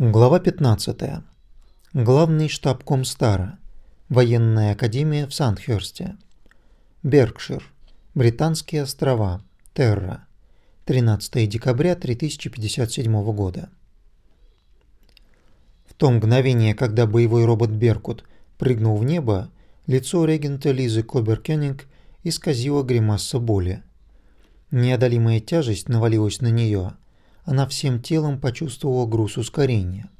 Глава 15. Главный штаб Комстара. Военная академия в Сандхёрсте. Беркшир. Британские острова. Терра. 13 декабря 3057 года. В то мгновение, когда боевой робот Беркут прыгнул в небо, лицо регента Лизы Кобер-Кёнинг исказило гримаса боли. Неодолимая тяжесть навалилась на нее – она всем телом почувствовала груз ускорения.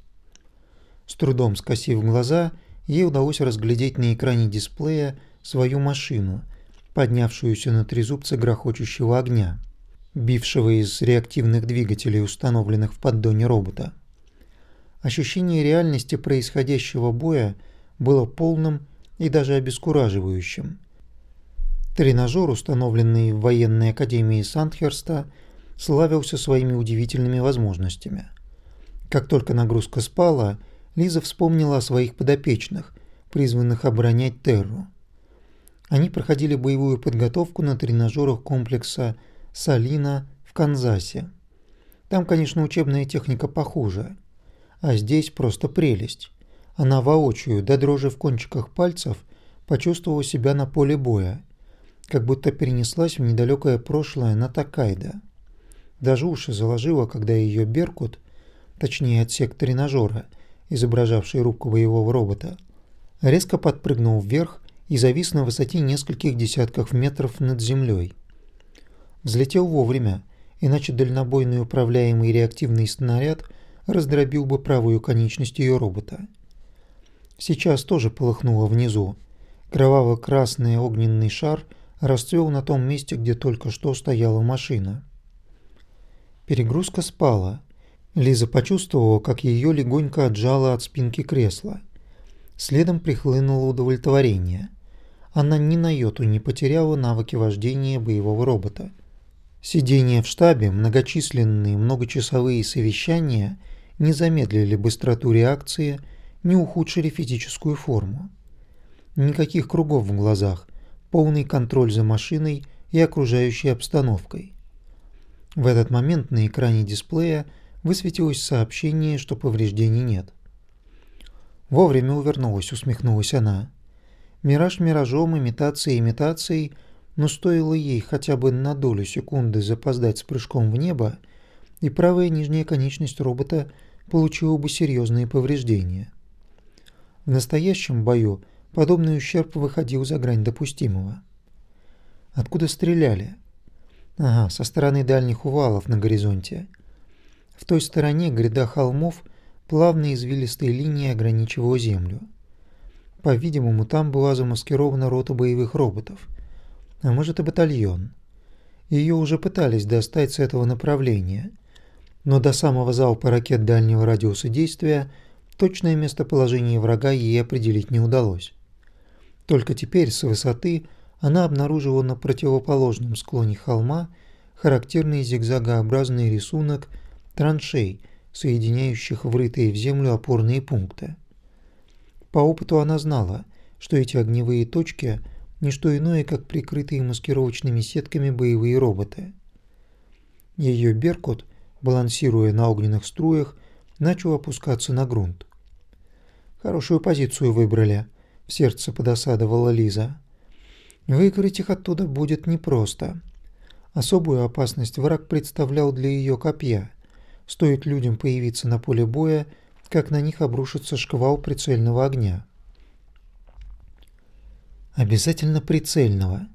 С трудом скосив глаза, ей удалось разглядеть на экране дисплея свою машину, поднявшуюся на трезубце грохочущего огня, бившего из реактивных двигателей, установленных в поддоне робота. Ощущение реальности происходящего боя было полным и даже обескураживающим. Тренажер, установленный в военной академии Сандхерста, славился своими удивительными возможностями. Как только нагрузка спала, Лиза вспомнила о своих подопечных, призванных оборонять Терру. Они проходили боевую подготовку на тренажерах комплекса Салина в Канзасе. Там, конечно, учебная техника похуже, а здесь просто прелесть. Она воочию, до дрожи в кончиках пальцев, почувствовала себя на поле боя, как будто перенеслась в недалекое прошлое на Такайда. Даже уши заложила, когда ее Беркут, точнее отсек тренажера, изображавший рубку боевого робота, резко подпрыгнул вверх и завис на высоте нескольких десятков метров над землей. Взлетел вовремя, иначе дальнобойный управляемый реактивный снаряд раздробил бы правую конечность ее робота. Сейчас тоже полыхнуло внизу. Кроваво-красный огненный шар расцвел на том месте, где только что стояла машина. Перегрузка спала. Лиза почувствовала, как ее легонько отжало от спинки кресла. Следом прихлынуло удовлетворение. Она ни на йоту не потеряла навыки вождения боевого робота. Сидение в штабе, многочисленные многочасовые совещания не замедлили быстроту реакции, не ухудшили физическую форму. Никаких кругов в глазах, полный контроль за машиной и окружающей обстановкой. В этот момент на экране дисплея высветилось сообщение, что повреждений нет. Вовремя увернулась, усмехнулась она. Мираж миражом, имитация имитацией, но стоило ей хотя бы на долю секунды запоздать с прыжком в небо, и правая нижняя конечность робота получила бы серьезные повреждения. В настоящем бою подобный ущерб выходил за грань допустимого. Откуда стреляли? Ага, со стороны дальних увалов на горизонте. В той стороне гряда холмов плавной извилистой линией ограничивала землю. По-видимому, там была замаскирована рота боевых роботов. А может и батальон. Ее уже пытались достать с этого направления. Но до самого залпа ракет дальнего радиуса действия точное местоположение врага ей определить не удалось. Только теперь с высоты она обнаружила на противоположном склоне холма характерный зигзагообразный рисунок траншей, соединяющих врытые в землю опорные пункты. По опыту она знала, что эти огневые точки – не что иное, как прикрытые маскировочными сетками боевые роботы. Ее Беркут, балансируя на огненных струях, начал опускаться на грунт. «Хорошую позицию выбрали», – в сердце подосадовала Лиза. Выкрыть их оттуда будет непросто. Особую опасность враг представлял для ее копья. Стоит людям появиться на поле боя, как на них обрушится шквал прицельного огня. Обязательно прицельного.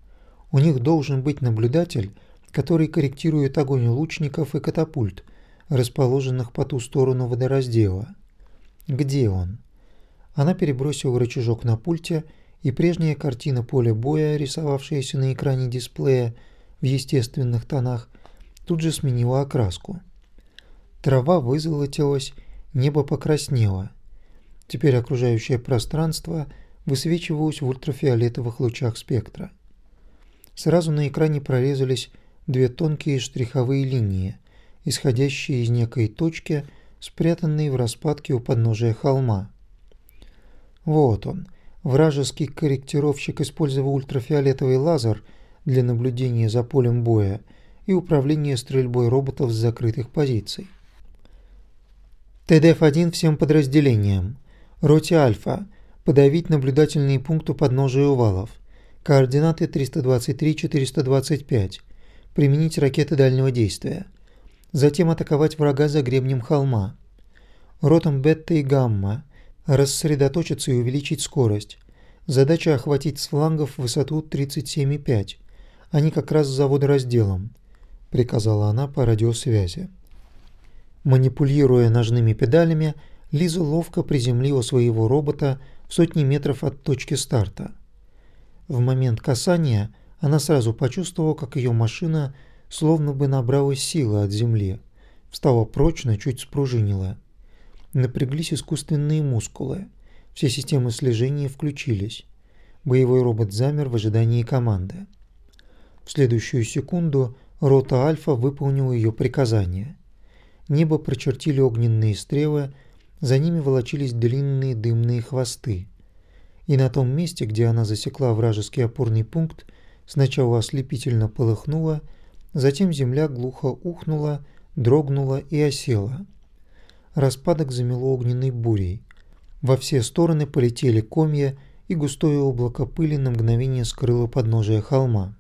У них должен быть наблюдатель, который корректирует огонь лучников и катапульт, расположенных по ту сторону водораздела. Где он? Она перебросила рычажок на пульте и прежняя картина поля боя, рисовавшаяся на экране дисплея в естественных тонах, тут же сменила окраску. Трава вызолотилась, небо покраснело. Теперь окружающее пространство высвечивалось в ультрафиолетовых лучах спектра. Сразу на экране прорезались две тонкие штриховые линии, исходящие из некой точки, спрятанной в распадке у подножия холма. Вот он, Вражеский корректировщик использовал ультрафиолетовый лазер для наблюдения за полем боя и управления стрельбой роботов с закрытых позиций. ТДФ-1 всем подразделениям. Роте Альфа. Подавить наблюдательные пункты подножия увалов. Координаты 323-425. Применить ракеты дальнего действия. Затем атаковать врага за гребнем холма. Ротам Бетта и Гамма. Рассредоточиться и увеличить скорость. Задача охватить с флангов высоту 37,5. Они как раз за водоразделом, приказала она по радиосвязи. Манипулируя ножными педалями, Лиза ловко приземлила своего робота в сотни метров от точки старта. В момент касания она сразу почувствовала, как ее машина словно бы набралась силы от земли, встала прочно, чуть спружинила. Напряглись искусственные мускулы. Все системы слежения включились. Боевой робот замер в ожидании команды. В следующую секунду рота Альфа выполнила ее приказание. Небо прочертили огненные стрелы, за ними волочились длинные дымные хвосты. И на том месте, где она засекла вражеский опорный пункт, сначала ослепительно полыхнуло, затем земля глухо ухнула, дрогнула и осела. Распадок замело огненной бурей. Во все стороны полетели комья, и густое облако пыли на мгновение скрыло подножие холма.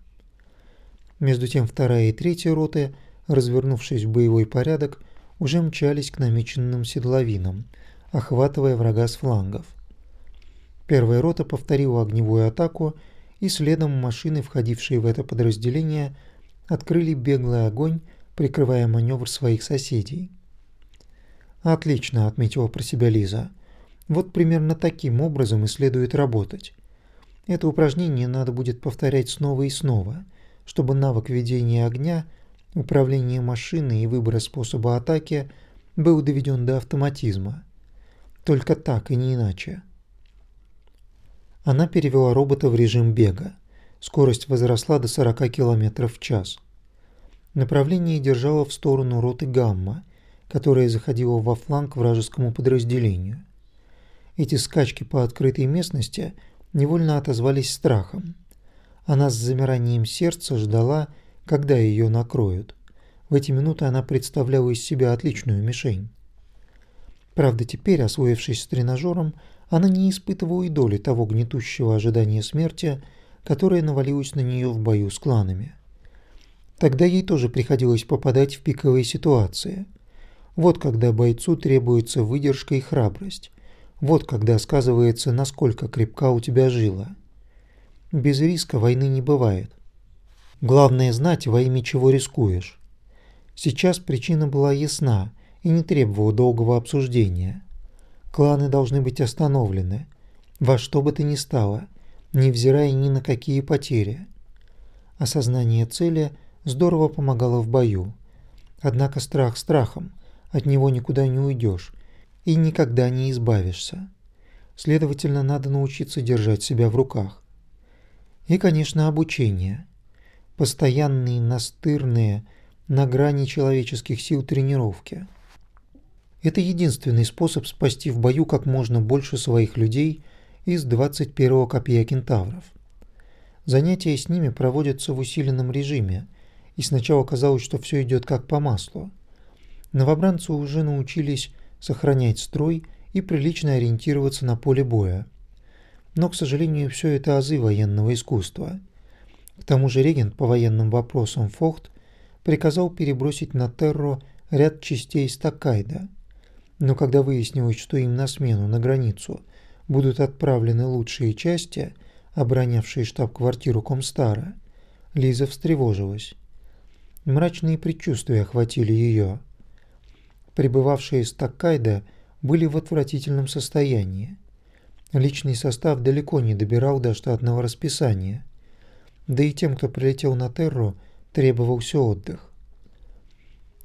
Между тем вторая и третья роты, развернувшись в боевой порядок, уже мчались к намеченным седловинам, охватывая врага с флангов. Первая рота повторила огневую атаку, и следом машины, входившие в это подразделение, открыли беглый огонь, прикрывая маневр своих соседей. «Отлично», — отметила про себя Лиза. Вот примерно таким образом и следует работать. Это упражнение надо будет повторять снова и снова, чтобы навык ведения огня, управления машиной и выбора способа атаки был доведен до автоматизма. Только так и не иначе. Она перевела робота в режим бега. Скорость возросла до 40 км в час. Направление держала в сторону роты Гамма, которая заходила во фланг вражескому подразделению. Эти скачки по открытой местности невольно отозвались страхом. Она с замиранием сердца ждала, когда ее накроют. В эти минуты она представляла из себя отличную мишень. Правда, теперь, освоившись с тренажером, она не испытывала и доли того гнетущего ожидания смерти, которое навалилось на нее в бою с кланами. Тогда ей тоже приходилось попадать в пиковые ситуации. Вот когда бойцу требуется выдержка и храбрость, вот когда сказывается, насколько крепка у тебя жила. Без риска войны не бывает. Главное знать, во имя чего рискуешь. Сейчас причина была ясна и не требовала долгого обсуждения. Кланы должны быть остановлены, во что бы то ни стало, невзирая ни на какие потери. Осознание цели здорово помогало в бою. Однако страх страхом, от него никуда не уйдешь, и никогда не избавишься. Следовательно, надо научиться держать себя в руках. И, конечно, обучение. Постоянные, настырные, на грани человеческих сил тренировки. Это единственный способ спасти в бою как можно больше своих людей из 21-го копья кентавров. Занятия с ними проводятся в усиленном режиме, и сначала казалось, что все идет как по маслу. Новобранцы уже научились сохранять строй и прилично ориентироваться на поле боя. Но, к сожалению, все это азы военного искусства. К тому же регент по военным вопросам Фохт приказал перебросить на Терро ряд частей Стакайда. Но когда выяснилось, что им на смену на границу будут отправлены лучшие части, оборонявшие штаб-квартиру Комстара, Лиза встревожилась. Мрачные предчувствия охватили ее прибывавшие из Таккайда, были в отвратительном состоянии. Личный состав далеко не добирал до штатного расписания. Да и тем, кто прилетел на Терру, требовался отдых.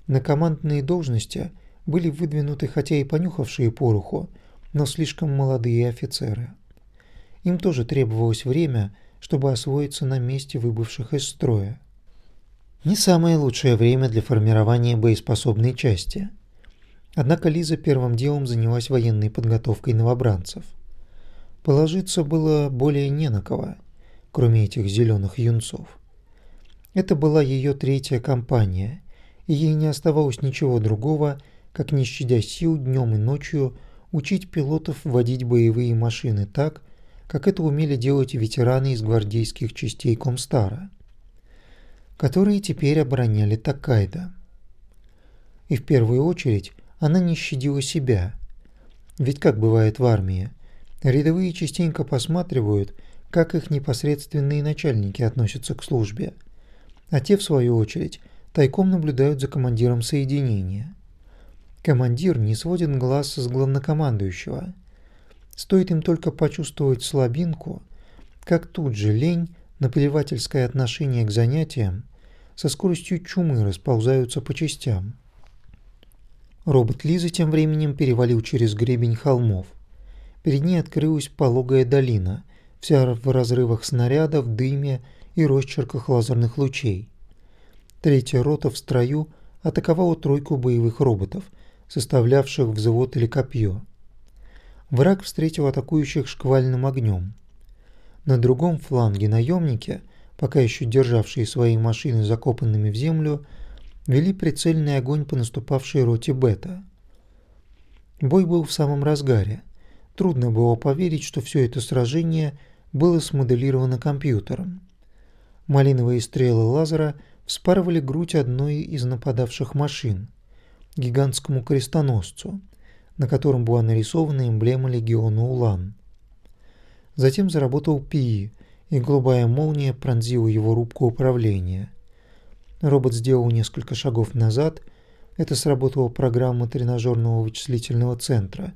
На командные должности были выдвинуты хотя и понюхавшие пороху, но слишком молодые офицеры. Им тоже требовалось время, чтобы освоиться на месте выбывших из строя. Не самое лучшее время для формирования боеспособной части. Однако Лиза первым делом занялась военной подготовкой новобранцев. Положиться было более не на кого, кроме этих зеленых юнцов. Это была ее третья кампания, и ей не оставалось ничего другого, как не щадя сил днем и ночью учить пилотов водить боевые машины так, как это умели делать ветераны из гвардейских частей Комстара, которые теперь обороняли Такайда. И в первую очередь она не щадила себя. Ведь как бывает в армии, рядовые частенько посматривают, как их непосредственные начальники относятся к службе, а те, в свою очередь, тайком наблюдают за командиром соединения. Командир не сводит глаз с главнокомандующего. Стоит им только почувствовать слабинку, как тут же лень, наплевательское отношение к занятиям со скоростью чумы расползаются по частям. Робот Лизы тем временем перевалил через гребень холмов. Перед ней открылась пологая долина, вся в разрывах снарядов, дыме и росчерках лазерных лучей. Третья рота в строю атаковала тройку боевых роботов, составлявших взвод или копье. Враг встретил атакующих шквальным огнем. На другом фланге наемники, пока еще державшие свои машины закопанными в землю, вели прицельный огонь по наступавшей роте Бета. Бой был в самом разгаре. Трудно было поверить, что все это сражение было смоделировано компьютером. Малиновые стрелы лазера вспарывали грудь одной из нападавших машин, гигантскому крестоносцу, на котором была нарисована эмблема легиона Улан. Затем заработал ПИИ, и голубая молния пронзила его рубку управления – Робот сделал несколько шагов назад. Это сработала программа тренажерного вычислительного центра,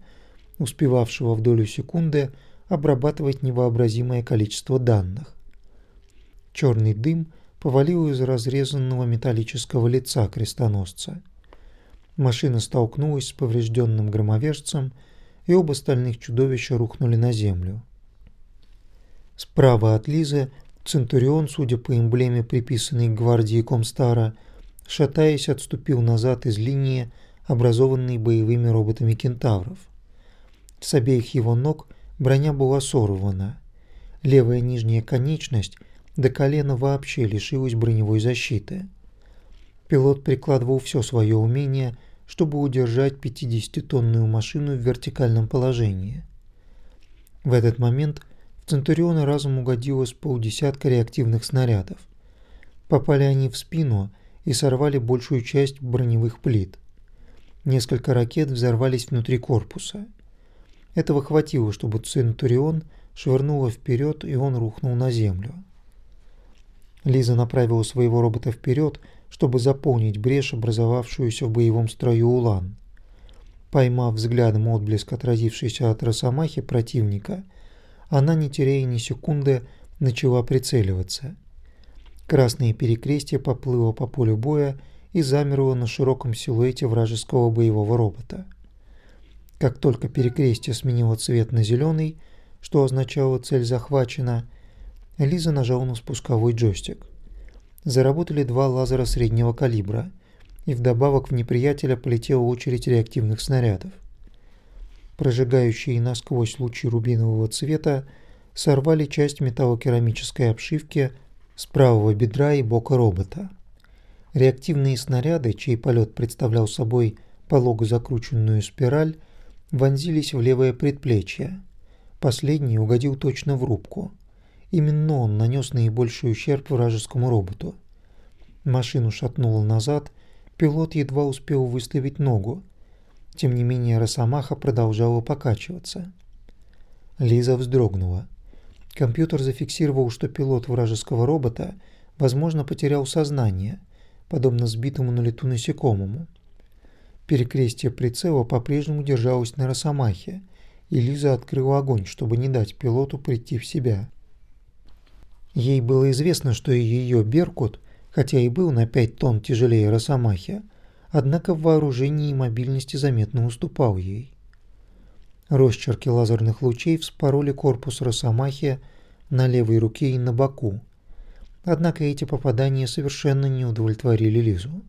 успевавшего в долю секунды обрабатывать невообразимое количество данных. Черный дым повалил из разрезанного металлического лица крестоносца. Машина столкнулась с поврежденным громовержцем, и оба стальных чудовища рухнули на землю. Справа от Лизы Центурион, судя по эмблеме, приписанной к гвардии Комстара, шатаясь, отступил назад из линии, образованной боевыми роботами кентавров. С обеих его ног броня была сорвана. Левая нижняя конечность до колена вообще лишилась броневой защиты. Пилот прикладывал все свое умение, чтобы удержать 50-тонную машину в вертикальном положении. В этот момент в Центуриона разом угодило с полдесятка реактивных снарядов. Попали они в спину и сорвали большую часть броневых плит. Несколько ракет взорвались внутри корпуса. Этого хватило, чтобы Центурион швырнуло вперед, и он рухнул на землю. Лиза направила своего робота вперед, чтобы заполнить брешь, образовавшуюся в боевом строю Улан. Поймав взглядом отблеск, отразившийся от росомахи противника, она, не теряя ни секунды, начала прицеливаться. Красное перекрестие поплыло по полю боя и замерло на широком силуэте вражеского боевого робота. Как только перекрестие сменило цвет на зеленый, что означало цель захвачена, Лиза нажала на спусковой джойстик. Заработали два лазера среднего калибра, и вдобавок в неприятеля полетела очередь реактивных снарядов прожигающие насквозь лучи рубинового цвета, сорвали часть металлокерамической обшивки с правого бедра и бока робота. Реактивные снаряды, чей полет представлял собой полого закрученную спираль, вонзились в левое предплечье. Последний угодил точно в рубку. Именно он нанес наибольший ущерб вражескому роботу. Машину шатнуло назад, пилот едва успел выставить ногу, тем не менее Росомаха продолжала покачиваться. Лиза вздрогнула. Компьютер зафиксировал, что пилот вражеского робота, возможно, потерял сознание, подобно сбитому на лету насекомому. Перекрестие прицела по-прежнему держалось на Росомахе, и Лиза открыла огонь, чтобы не дать пилоту прийти в себя. Ей было известно, что ее «Беркут», хотя и был на 5 тонн тяжелее Росомахи, однако в вооружении и мобильности заметно уступал ей. Росчерки лазерных лучей вспороли корпус Росомахи на левой руке и на боку. Однако эти попадания совершенно не удовлетворили Лизу.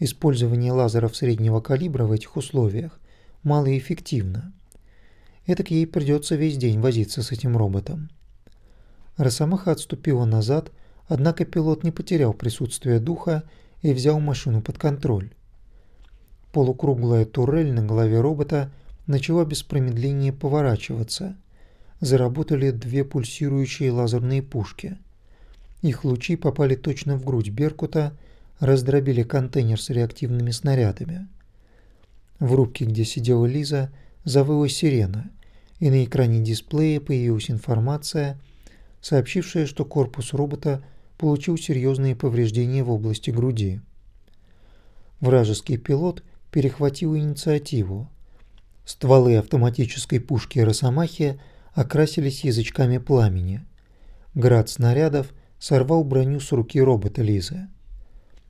Использование лазеров среднего калибра в этих условиях малоэффективно. Этак ей придется весь день возиться с этим роботом. Росомаха отступила назад, однако пилот не потерял присутствие духа и взял машину под контроль. Полукруглая турель на голове робота начала без промедления поворачиваться. Заработали две пульсирующие лазерные пушки. Их лучи попали точно в грудь Беркута, раздробили контейнер с реактивными снарядами. В рубке, где сидела Лиза, завыла сирена, и на экране дисплея появилась информация, сообщившая, что корпус робота получил серьезные повреждения в области груди. Вражеский пилот перехватил инициативу. Стволы автоматической пушки Росомахи окрасились язычками пламени. Град снарядов сорвал броню с руки робота Лизы.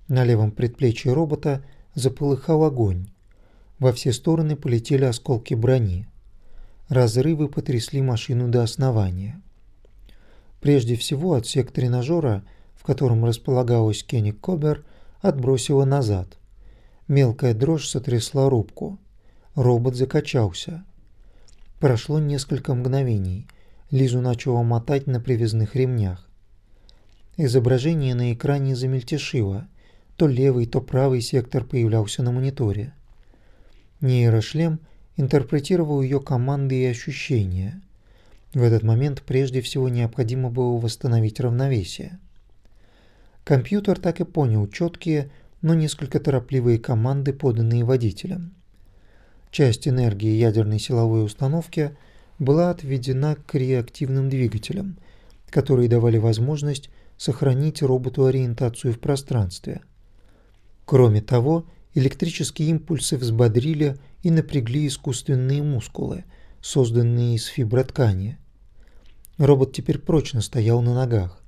На левом предплечье робота заполыхал огонь. Во все стороны полетели осколки брони. Разрывы потрясли машину до основания. Прежде всего отсек тренажера, в котором располагалась Кенни Кобер, отбросило назад. Мелкая дрожь сотрясла рубку. Робот закачался. Прошло несколько мгновений. Лизу начало мотать на привязных ремнях. Изображение на экране замельтешило. То левый, то правый сектор появлялся на мониторе. Нейрошлем интерпретировал ее команды и ощущения. В этот момент прежде всего необходимо было восстановить равновесие. Компьютер так и понял четкие, но несколько торопливые команды, поданные водителем. Часть энергии ядерной силовой установки была отведена к реактивным двигателям, которые давали возможность сохранить роботу ориентацию в пространстве. Кроме того, электрические импульсы взбодрили и напрягли искусственные мускулы, созданные из фиброткани. Робот теперь прочно стоял на ногах.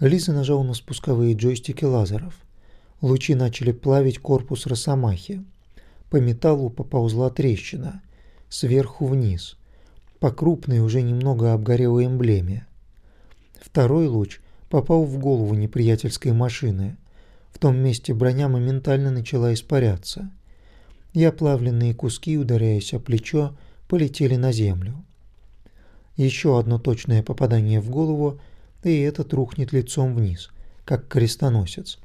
Лиза нажала на спусковые джойстики лазеров. Лучи начали плавить корпус Росомахи. По металлу поползла трещина, сверху вниз, по крупной уже немного обгорелой эмблеме. Второй луч попал в голову неприятельской машины. В том месте броня моментально начала испаряться. И оплавленные куски, ударяясь о плечо, полетели на землю. Еще одно точное попадание в голову, и этот рухнет лицом вниз, как крестоносец.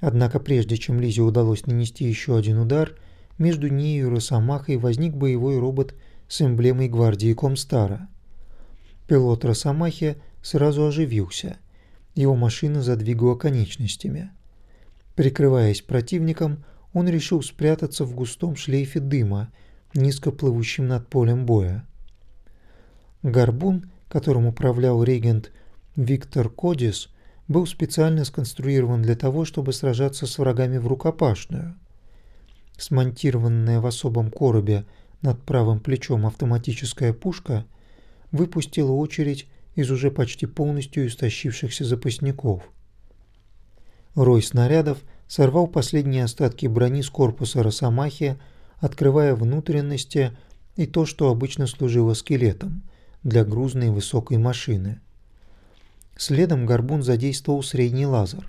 Однако прежде чем Лизе удалось нанести еще один удар, между ней и Росомахой возник боевой робот с эмблемой гвардии Комстара. Пилот Росомахи сразу оживился. Его машина задвигала конечностями. Прикрываясь противником, он решил спрятаться в густом шлейфе дыма, низко плывущем над полем боя. Горбун, которым управлял регент Виктор Кодис, был специально сконструирован для того, чтобы сражаться с врагами в рукопашную. Смонтированная в особом коробе над правым плечом автоматическая пушка выпустила очередь из уже почти полностью истощившихся запасников. Рой снарядов сорвал последние остатки брони с корпуса Росомахи, открывая внутренности и то, что обычно служило скелетом для грузной высокой машины. Следом Горбун задействовал средний лазер.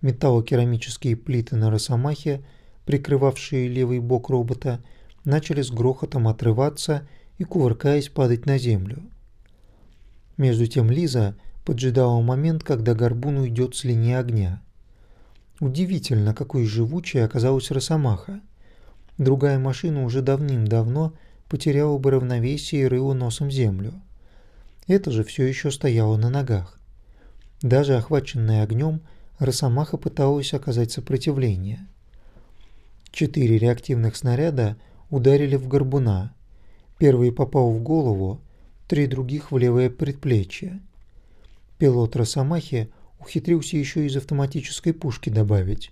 Металлокерамические плиты на Росомахе, прикрывавшие левый бок робота, начали с грохотом отрываться и, кувыркаясь, падать на землю. Между тем Лиза поджидала момент, когда Горбун уйдет с линии огня. Удивительно, какой живучей оказалась Росомаха. Другая машина уже давным-давно потеряла бы равновесие и рыла носом землю. Это же все еще стояло на ногах. Даже охваченная огнем, Росомаха пыталась оказать сопротивление. Четыре реактивных снаряда ударили в горбуна. Первый попал в голову, три других в левое предплечье. Пилот Росомахи ухитрился еще из автоматической пушки добавить.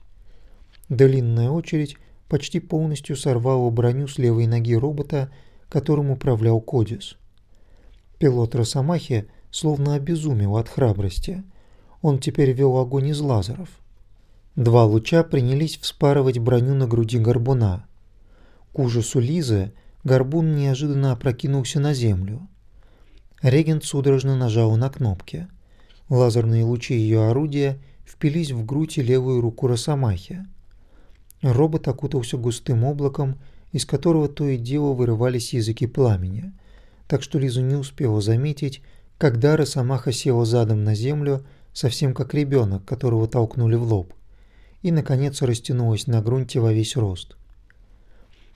Длинная очередь почти полностью сорвала броню с левой ноги робота, которым управлял Кодис. Пилот Росомахи словно обезумел от храбрости – он теперь вел огонь из лазеров. Два луча принялись вспарывать броню на груди горбуна. К ужасу Лизы горбун неожиданно опрокинулся на землю. Регент судорожно нажал на кнопки. Лазерные лучи ее орудия впились в грудь и левую руку Росомахи. Робот окутался густым облаком, из которого то и дело вырывались языки пламени, так что Лизу не успела заметить, когда Росомаха села задом на землю совсем как ребенок, которого толкнули в лоб, и, наконец, растянулась на грунте во весь рост.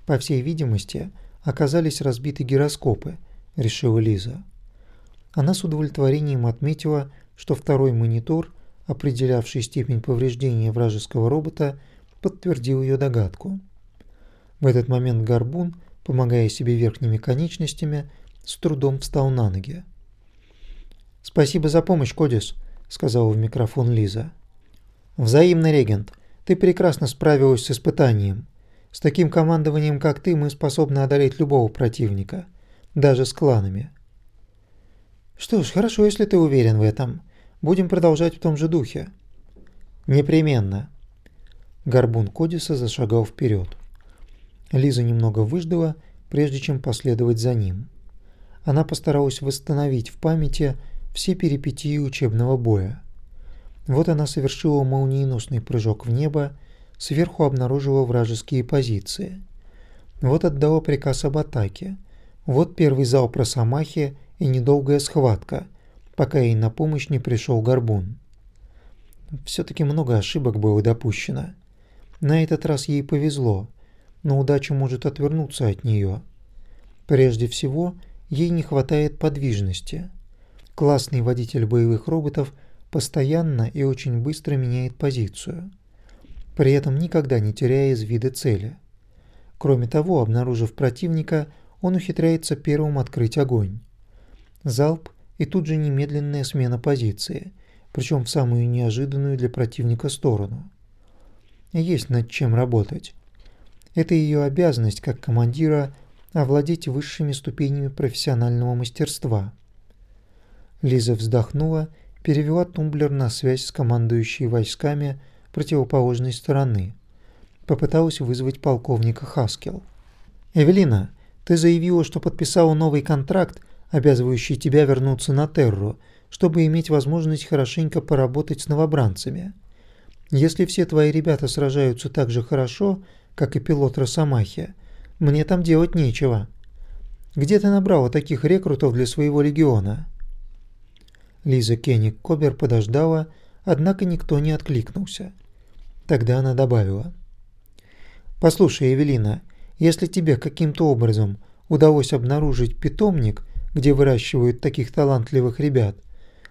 По всей видимости, оказались разбиты гироскопы, решила Лиза. Она с удовлетворением отметила, что второй монитор, определявший степень повреждения вражеского робота, подтвердил ее догадку. В этот момент Горбун, помогая себе верхними конечностями, с трудом встал на ноги. «Спасибо за помощь, Кодис», — сказала в микрофон Лиза. «Взаимно, регент. Ты прекрасно справилась с испытанием. С таким командованием, как ты, мы способны одолеть любого противника, даже с кланами». «Что ж, хорошо, если ты уверен в этом. Будем продолжать в том же духе». «Непременно». Горбун Кодиса зашагал вперед. Лиза немного выждала, прежде чем последовать за ним. Она постаралась восстановить в памяти все перипетии учебного боя. Вот она совершила молниеносный прыжок в небо, сверху обнаружила вражеские позиции. Вот отдала приказ об атаке. Вот первый залп Росомахи и недолгая схватка, пока ей на помощь не пришел Горбун. Все-таки много ошибок было допущено. На этот раз ей повезло, но удача может отвернуться от нее. Прежде всего, ей не хватает подвижности – Классный водитель боевых роботов постоянно и очень быстро меняет позицию, при этом никогда не теряя из вида цели. Кроме того, обнаружив противника, он ухитряется первым открыть огонь. Залп и тут же немедленная смена позиции, причем в самую неожиданную для противника сторону. Есть над чем работать. Это ее обязанность как командира овладеть высшими ступенями профессионального мастерства – Лиза вздохнула, перевела тумблер на связь с командующей войсками противоположной стороны. Попыталась вызвать полковника Хаскел. «Эвелина, ты заявила, что подписала новый контракт, обязывающий тебя вернуться на Терру, чтобы иметь возможность хорошенько поработать с новобранцами. Если все твои ребята сражаются так же хорошо, как и пилот Росомахи, мне там делать нечего. Где ты набрала таких рекрутов для своего легиона?» Лиза Кенник Кобер подождала, однако никто не откликнулся. Тогда она добавила. «Послушай, Эвелина, если тебе каким-то образом удалось обнаружить питомник, где выращивают таких талантливых ребят,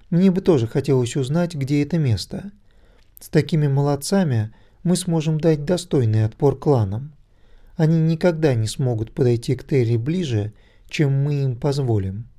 мне бы тоже хотелось узнать, где это место. С такими молодцами мы сможем дать достойный отпор кланам. Они никогда не смогут подойти к Терри ближе, чем мы им позволим».